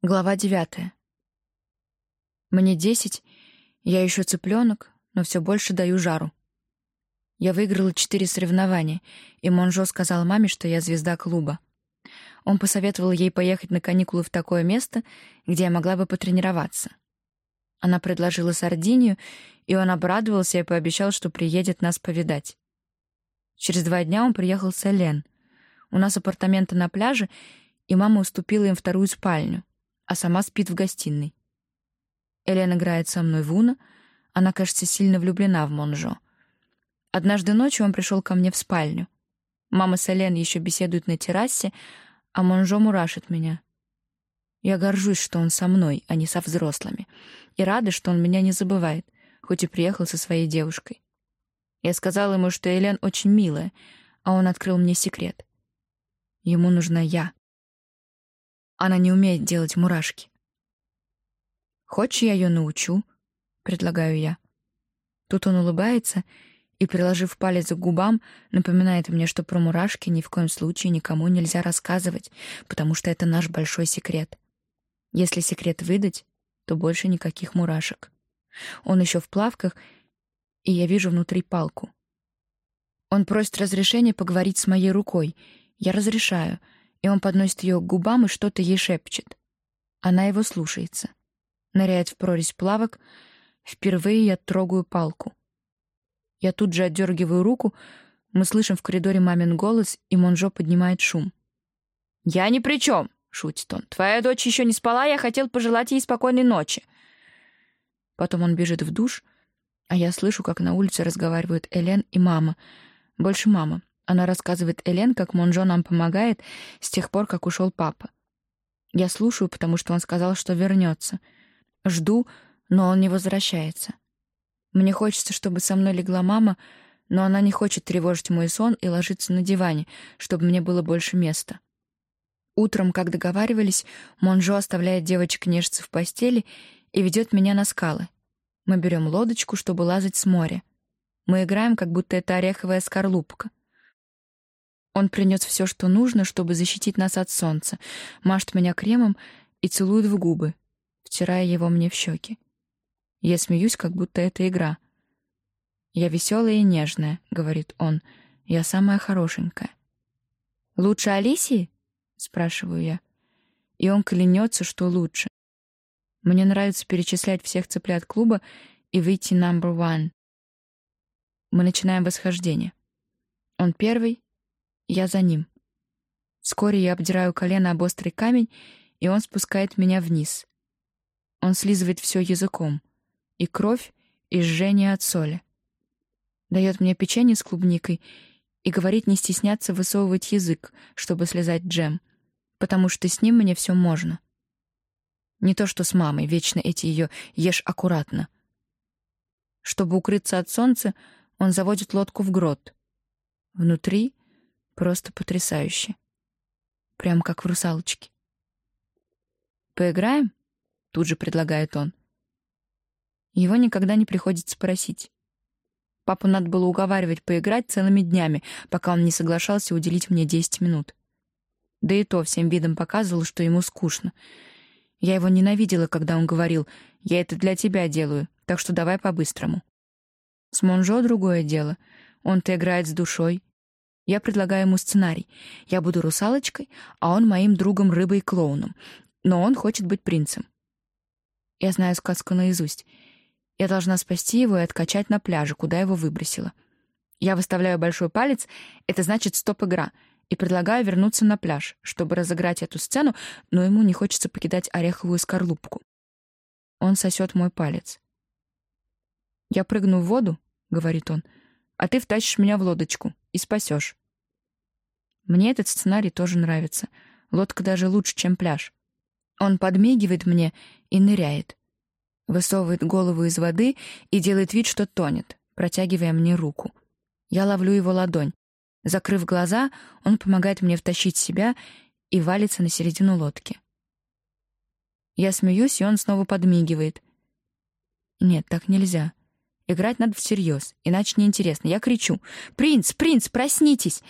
Глава девятая. Мне десять, я еще цыпленок, но все больше даю жару. Я выиграла четыре соревнования, и Монжо сказал маме, что я звезда клуба. Он посоветовал ей поехать на каникулы в такое место, где я могла бы потренироваться. Она предложила Сардинию, и он обрадовался и пообещал, что приедет нас повидать. Через два дня он приехал с Элен. У нас апартаменты на пляже, и мама уступила им вторую спальню а сама спит в гостиной. Элен играет со мной в Уна, она, кажется, сильно влюблена в Монжо. Однажды ночью он пришел ко мне в спальню. Мама с Элен еще беседуют на террасе, а Монжо мурашит меня. Я горжусь, что он со мной, а не со взрослыми, и рада, что он меня не забывает, хоть и приехал со своей девушкой. Я сказала ему, что Элен очень милая, а он открыл мне секрет. Ему нужна я. Она не умеет делать мурашки. «Хочешь, я ее научу?» — предлагаю я. Тут он улыбается и, приложив палец к губам, напоминает мне, что про мурашки ни в коем случае никому нельзя рассказывать, потому что это наш большой секрет. Если секрет выдать, то больше никаких мурашек. Он еще в плавках, и я вижу внутри палку. Он просит разрешения поговорить с моей рукой. Я разрешаю — и он подносит ее к губам и что-то ей шепчет. Она его слушается. Ныряет в прорезь плавок. Впервые я трогаю палку. Я тут же отдергиваю руку. Мы слышим в коридоре мамин голос, и Монжо поднимает шум. «Я ни при чем!» — шутит он. «Твоя дочь еще не спала, я хотел пожелать ей спокойной ночи». Потом он бежит в душ, а я слышу, как на улице разговаривают Элен и мама. Больше мама. Она рассказывает Элен, как Монжо нам помогает с тех пор, как ушел папа. Я слушаю, потому что он сказал, что вернется. Жду, но он не возвращается. Мне хочется, чтобы со мной легла мама, но она не хочет тревожить мой сон и ложиться на диване, чтобы мне было больше места. Утром, как договаривались, Монжо оставляет девочек нежиться в постели и ведет меня на скалы. Мы берем лодочку, чтобы лазать с моря. Мы играем, как будто это ореховая скорлупка. Он принес все, что нужно, чтобы защитить нас от солнца, мажет меня кремом и целует в губы, втирая его мне в щеки. Я смеюсь, как будто это игра. «Я веселая и нежная», — говорит он. «Я самая хорошенькая». «Лучше Алисии?» — спрашиваю я. И он клянется, что лучше. Мне нравится перечислять всех цыплят клуба и выйти number one. Мы начинаем восхождение. Он первый, я за ним. Вскоре я обдираю колено об острый камень, и он спускает меня вниз. Он слизывает все языком. И кровь, и жжение от соли. Дает мне печенье с клубникой и говорит не стесняться высовывать язык, чтобы слезать джем, потому что с ним мне все можно. Не то что с мамой, вечно эти ее «ешь аккуратно». Чтобы укрыться от солнца, он заводит лодку в грот. Внутри Просто потрясающе. Прям как в «Русалочке». «Поиграем?» — тут же предлагает он. Его никогда не приходится просить. Папу надо было уговаривать поиграть целыми днями, пока он не соглашался уделить мне 10 минут. Да и то всем видом показывал, что ему скучно. Я его ненавидела, когда он говорил «Я это для тебя делаю, так что давай по-быстрому». С Монжо другое дело. Он-то играет с душой, я предлагаю ему сценарий. Я буду русалочкой, а он моим другом рыбой-клоуном. Но он хочет быть принцем. Я знаю сказку наизусть. Я должна спасти его и откачать на пляже, куда его выбросила. Я выставляю большой палец, это значит стоп-игра, и предлагаю вернуться на пляж, чтобы разыграть эту сцену, но ему не хочется покидать ореховую скорлупку. Он сосет мой палец. «Я прыгну в воду», — говорит он, — «а ты втащишь меня в лодочку и спасешь. Мне этот сценарий тоже нравится. Лодка даже лучше, чем пляж. Он подмигивает мне и ныряет. Высовывает голову из воды и делает вид, что тонет, протягивая мне руку. Я ловлю его ладонь. Закрыв глаза, он помогает мне втащить себя и валится на середину лодки. Я смеюсь, и он снова подмигивает. Нет, так нельзя. Играть надо всерьез, иначе неинтересно. Я кричу. «Принц! Принц, проснитесь!»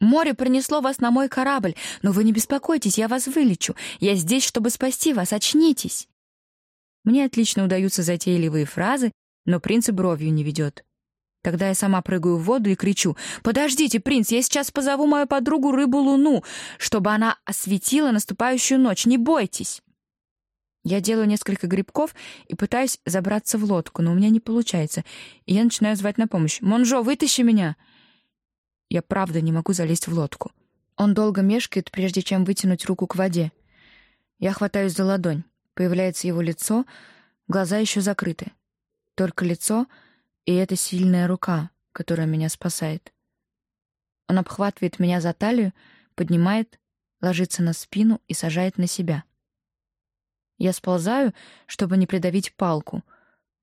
Море принесло вас на мой корабль, но вы не беспокойтесь, я вас вылечу. Я здесь, чтобы спасти вас, очнитесь. Мне отлично удаются затейливые фразы, но принц и бровью не ведет. Тогда я сама прыгаю в воду и кричу. «Подождите, принц, я сейчас позову мою подругу Рыбу-Луну, чтобы она осветила наступающую ночь. Не бойтесь!» Я делаю несколько грибков и пытаюсь забраться в лодку, но у меня не получается, и я начинаю звать на помощь. «Монжо, вытащи меня!» Я правда не могу залезть в лодку. Он долго мешкает, прежде чем вытянуть руку к воде. Я хватаюсь за ладонь. Появляется его лицо, глаза еще закрыты. Только лицо — и это сильная рука, которая меня спасает. Он обхватывает меня за талию, поднимает, ложится на спину и сажает на себя. Я сползаю, чтобы не придавить палку,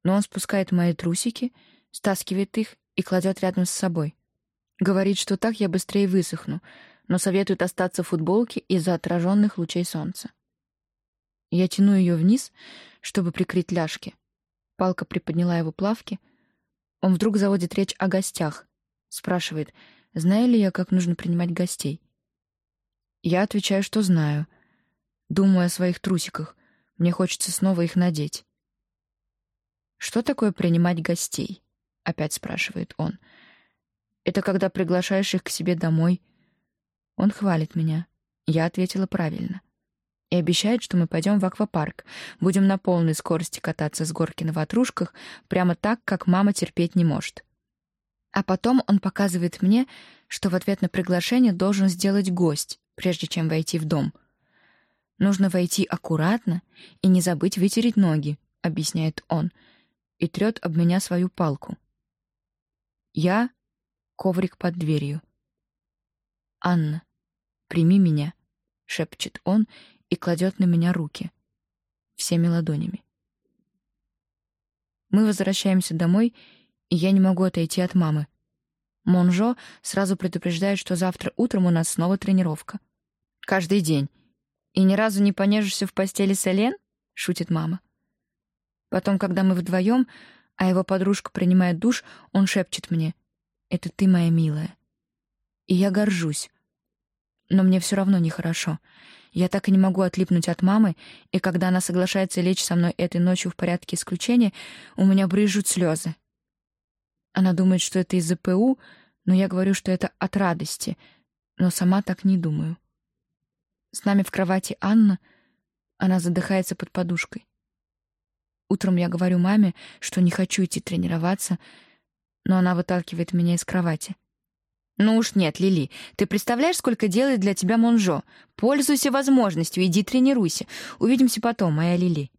но он спускает мои трусики, стаскивает их и кладет рядом с собой. Говорит, что так я быстрее высохну, но советует остаться в футболке из-за отраженных лучей солнца. Я тяну ее вниз, чтобы прикрыть ляжки. Палка приподняла его плавки, он вдруг заводит речь о гостях. Спрашивает, знаю ли я, как нужно принимать гостей. Я отвечаю, что знаю. Думаю о своих трусиках. Мне хочется снова их надеть. «Что такое принимать гостей?» — опять спрашивает он. «Это когда приглашаешь их к себе домой». Он хвалит меня. Я ответила правильно и обещает, что мы пойдем в аквапарк, будем на полной скорости кататься с горки на ватрушках, прямо так, как мама терпеть не может. А потом он показывает мне, что в ответ на приглашение должен сделать гость, прежде чем войти в дом. Нужно войти аккуратно и не забыть вытереть ноги, объясняет он, и трет об меня свою палку. Я — коврик под дверью. «Анна, прими меня», — шепчет он и кладет на меня руки. Всеми ладонями. Мы возвращаемся домой, и я не могу отойти от мамы. Монжо сразу предупреждает, что завтра утром у нас снова тренировка. Каждый день. И ни разу не понежишься в постели с Элен? Шутит мама. Потом, когда мы вдвоем, а его подружка принимает душ, он шепчет мне. «Это ты, моя милая». И я горжусь. Но мне все равно нехорошо. Я так и не могу отлипнуть от мамы, и когда она соглашается лечь со мной этой ночью в порядке исключения, у меня брызжут слезы. Она думает, что это из-за ПУ, но я говорю, что это от радости, но сама так не думаю. С нами в кровати Анна, она задыхается под подушкой. Утром я говорю маме, что не хочу идти тренироваться, но она выталкивает меня из кровати. «Ну уж нет, Лили. Ты представляешь, сколько делает для тебя Монжо? Пользуйся возможностью, иди тренируйся. Увидимся потом, моя Лили».